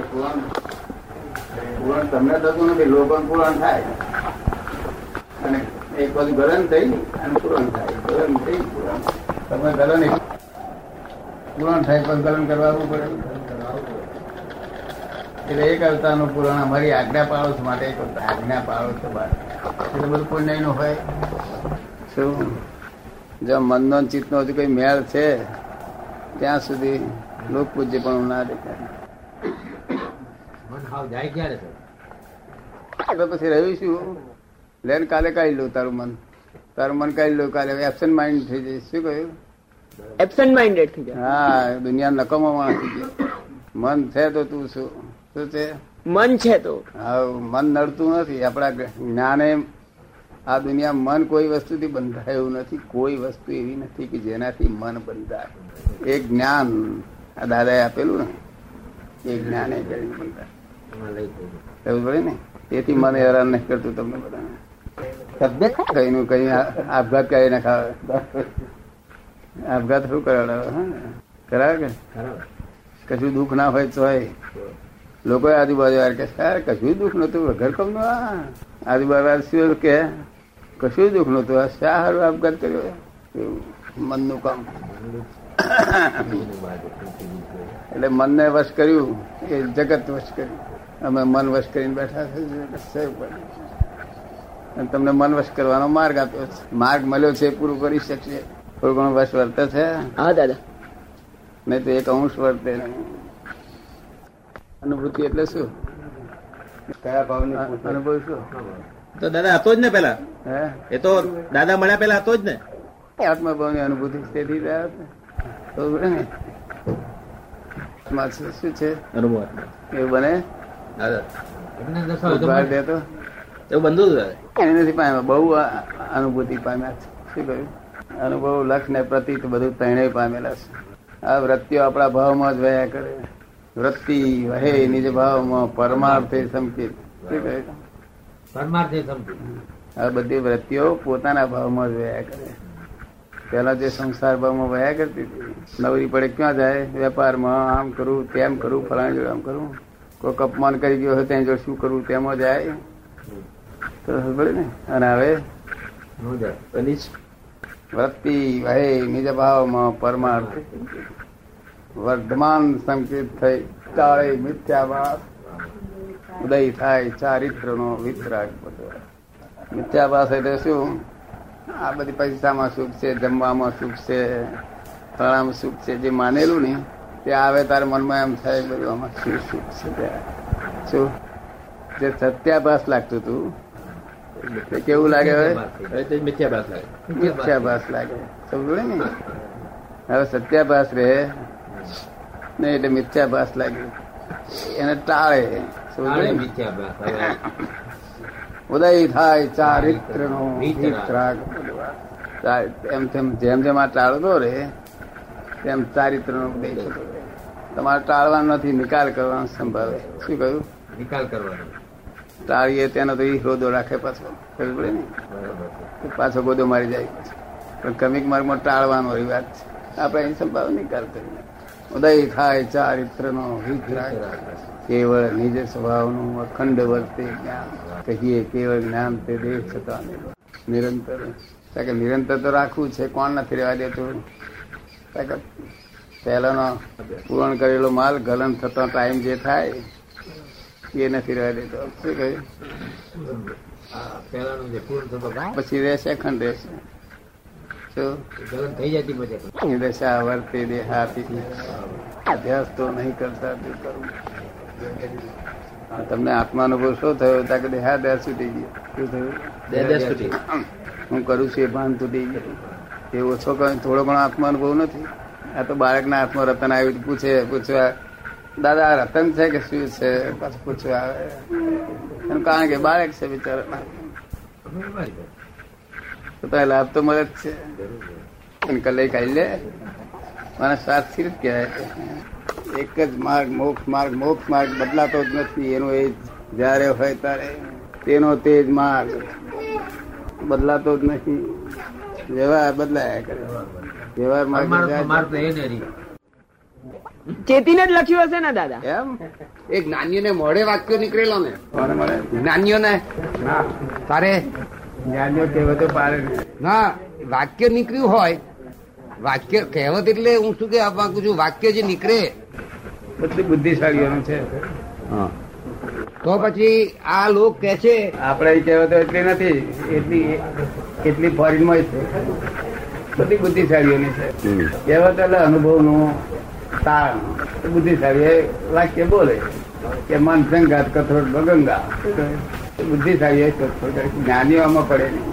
પૂરણ પૂરણ તમને થતું નથી, લોકોને પૂરણ થાય. અને એક બાજુ ગલન થઈ અને પૂરણ થાય. ગલન થઈ પૂરણ તમે ગલન પૂરણ થાય પણ ગલન કરવાનું પડે. એટલે એક અવતારનું પૂરણ અમારી આજ્ઞા પાડો છો માટે એક આજ્ઞા પાડો છો એટલે બધું પુણ્યનું હોય. શું? જો મનનો ચિત્તનો હજુ કઈ મેળ છે, ત્યાં સુધી લોક પૂજ્ય પણ ના દેખાય. જાય ક્યારે પછી રહ્યું શું લેન કાલે કાઢી લો તારું મન. તારું મન કાઢી લો કાલે. એબસન્ટ માઇન્ડ થઈ જાય શું કહ્યું? એબસન્ટ માઇન્ડેડ થઈ જાય હા દુનિયા નકમો માણસ થઈ ગયો. મન છે તો તું શું? શું છે? મન છે તો. હા મન નડતું નથી. આપણા જ્ઞાને આ દુનિયા મન કોઈ વસ્તુથી બંધાય એવું નથી. કોઈ વસ્તુ એવી નથી કે જેનાથી મન બંધાય. એ જ્ઞાન આ દાદાએ આપેલું ને? એ જ્ઞાન એ કરીને બંધાય. પડે ને? તેથી મને હેરાન નહીં કરતું તમને તબિયત કઈ નું કઈ આપઘાત કરી નાખાવે આપઘાત શું કરાવડાવે કરાવે કે? કશું દુઃખ ના હોય તો લોકો આજુબાજુ યાર કે સાર કશું દુઃખ નતું ઘર કમનું આ? આજુબાજુ શું કે? કશું દુઃખ નતું આ શા હારું આપઘાત કર્યો. મનનું કામ. એટલે મનને વશ કર્યું એ જગત વશ કર્યું. અમે મન વશ કરીને બેઠા છે તમને મન વશ કરવાનો માર્ગ આપ્યો છે. માર્ગ મળ્યો છે એ પૂરું કરી શકશે થોડું ઘણું વશ વર્તે છે? હા દાદા. નહીં તો એક અંશ વર્તે અનુભૂતિ એટલે શું? કયા ભાવની અનુભવ શું? તો દાદા હતો જ ને પેલા? હે? એ તો દાદા મળ્યા પેલા હતો જ ને? આત્મભાવની અનુભૂતિ તેથી રહ્યા શું છે? એવું બને? એવું બંધુ હતું દાદા એને નથી પામ્યા. બહુ અનુભૂતિ પામ્યા છે. શું કહ્યું? અનુભવ લક્ષ ને પ્રતીત બધું ત્રણેય પામેલા છે. આ વૃત્તિઓ આપણા ભાવમાં જ વયા કરે. વૃત્તિ વહે નિજ ભાવમાં પરમાર્થે સંકેત. શું પરમાર્થે આ બધી વૃત્તિઓ પોતાના ભાવમાં જ વયા કરે. પેલા જે સંસાર ભાવમાં વયા કરતી હતી નવરી પડે ક્યાં જાય? વેપારમાં આમ કરું તેમ કરું ફલાણી જોડે આમ કરું. કોઈક અપમાન કરી ગયો હોય ત્યાં જોડે શું કરવું તેમાં જાય તો ખબર ને? અને હવે? નો વૃત્તિ વહે નિજ ભાવમાં પરમાર્થ. વર્ધમાન સંકેત થઈ તાળે મિથ્યાભાસ ઉદય થાય ચારિત્રનો વિતરાગ બધો મિથ્યાભાસ એટલે શું? આ બધી પૈસામાં સુખ છે જમવામાં સુખ છે ફળામાં સુખ છે જે માનેલું ને તે આવે તારે મનમાં એમ થાય બધું આમાં શું સુખ છે ત્યાં શું? જે સત્યાભાસ લાગતું હતું કેવું લાગે હવે? મિથ્યાભાસ લાગે. મિથ્યાભાસ લાગે. સમજો ને? હવે સત્યાભાસ રહે નહીં એટલે મિથ્યાભાસ લાગે. એને ટાળે. સમજો મિથ્યાભાસ ઉદય થાય ચારિત્ર નો એમ તેમ જેમ જેમ આ ટાળતો રહે તેમ ચારિત્ર નો ઉદય થતો તમારે ટાળવાનો નથી નિકાલ કરવાનો સંભાવે શું કહ્યું? નિકાલ કરવાનો. ટાળીએ તેનો તો ઈ રોદો રાખે પાછો. ખબર પડે ને? પાછો ગોદો મારી જાય પણ કમિક માર્ગમાં ટાળવાનો રિવાજ છે. આપણે એની સંભાવ નિકાલ કરીને ઉદય થાય ચારિત્ર નો કેવળ નિજ સ્વભાવનું અખંડ વર્તે જ્ઞાન. કહીએ કેવળ જ્ઞાન તે દેહ છતાં નિરંતર. કે નિરંતર તો રાખવું છે કોણ નથી રહેવા દેતું? કે પહેલાનો પૂરણ કરેલો માલ ગલન થતો ટાઈમ જે થાય એ નથી રહેવા દેતો. શું કહ્યું? પછી રહેશે અખંડ રહેશે. શું દશા વર્તે દેહાતી અભ્યાસ તો નહીં કરતા તે આ તમને આત્માનુભવ શું થયો? ત્યાં કે દેહાદ્યાસ છૂટી ગયો. શું થયું? હું કરું છું એ ભાન તૂટી ગયું. એ ઓછો થોડો ઘણો આત્માનુભવ નથી. આ તો બાળકના હાથમાં રતન આવી પૂછે પૂછવા દાદા આ રતન છે કે શું છે? પાછું પૂછવા આવે. એનું કારણ કે બાળક છે બિચારા તો લાભ તો મળે જ છે. અને કલાઈ કાઢી લે. મને સ્વાર્થ સ્થિર જ કહેવાય. એક જ માર્ગ મોક્ષ માર્ગ મોક્ષ માર્ગ બદલાતો જ નથી. એનો એ જ્યારે હોય ત્યારે તેનો તે જ માર્ગ. બદલાતો જ નથી. વ્યવહાર બદલાયા કરે. વ્યવહાર માર્ગ ચેતીને જ લખ્યું હશે ને દાદા? એમ? એ જ્ઞાનીઓને મોઢે વાક્યો નીકળેલો ને. જ્ઞાનીઓને તારે જ્ઞાનીઓ કહેવતો નહીં. ના વાક્ય નીકળ્યું હોય વાક્ય કહેવત એટલે હું શું કહેવા માંગુ છું વાક્ય જે નીકળે. બધું બુદ્ધિશાળીઓનું છે. તો પછી આ લોક કે છે આપણે કહેવતો એટલી નથી એટલી એટલી ફોરેનમાં છે. બધી બુદ્ધિશાળીઓની છે. કહેવત એટલે અનુભવનું તારણ. બુદ્ધિશાળી વાક્ય બોલે કે મન સંઘાત કથરોટ બગંગા બુદ્ધિશાળી જ્ઞાનીઓ આમાં પડે નહીં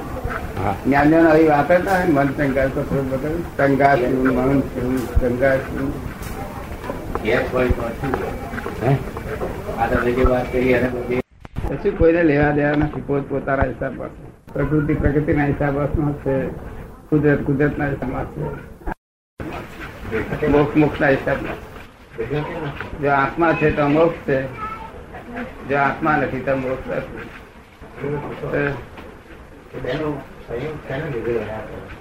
જ્ઞાનીઓ આવી વાત જ ના મન સંગાત કથરોટ બગંગ સંગાત શું, મન તો છે? વાત કરી પછી કોઈને લેવા દેવા નથી પોત પોતાના હિસાબ પ્રકૃતિ પ્રકૃતિના હિસાબ છે કુદરત કુદરતના હિસાબ છે મોક્ષ મોક્ષના હિસાબમાં જો આત્મા છે તો મોક્ષ છે. જો આત્મા નથી તો મોક્ષ?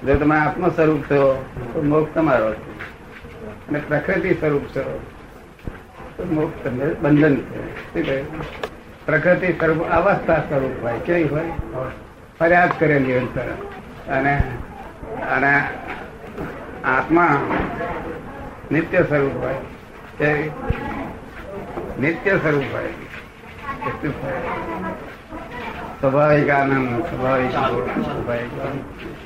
જો તમે આત્મ સ્વરૂપ છો તો મોક્ષ તમારો છે અને પ્રકૃતિ સ્વરૂપ છો તો મોક્ષ તમને બંધન છે? પ્રકૃતિ સ્વરૂપ અવસ્થા સ્વરૂપ હોય કેવી હોય ફરિયાદ કરે નિરંતર અને અને આત્મા નિત્ય સ્વરૂપ હોય? નિત્ય સ્વરૂપ સ્વાભાવિક આનંદ સ્વાભાવિક સ્વાભાવિક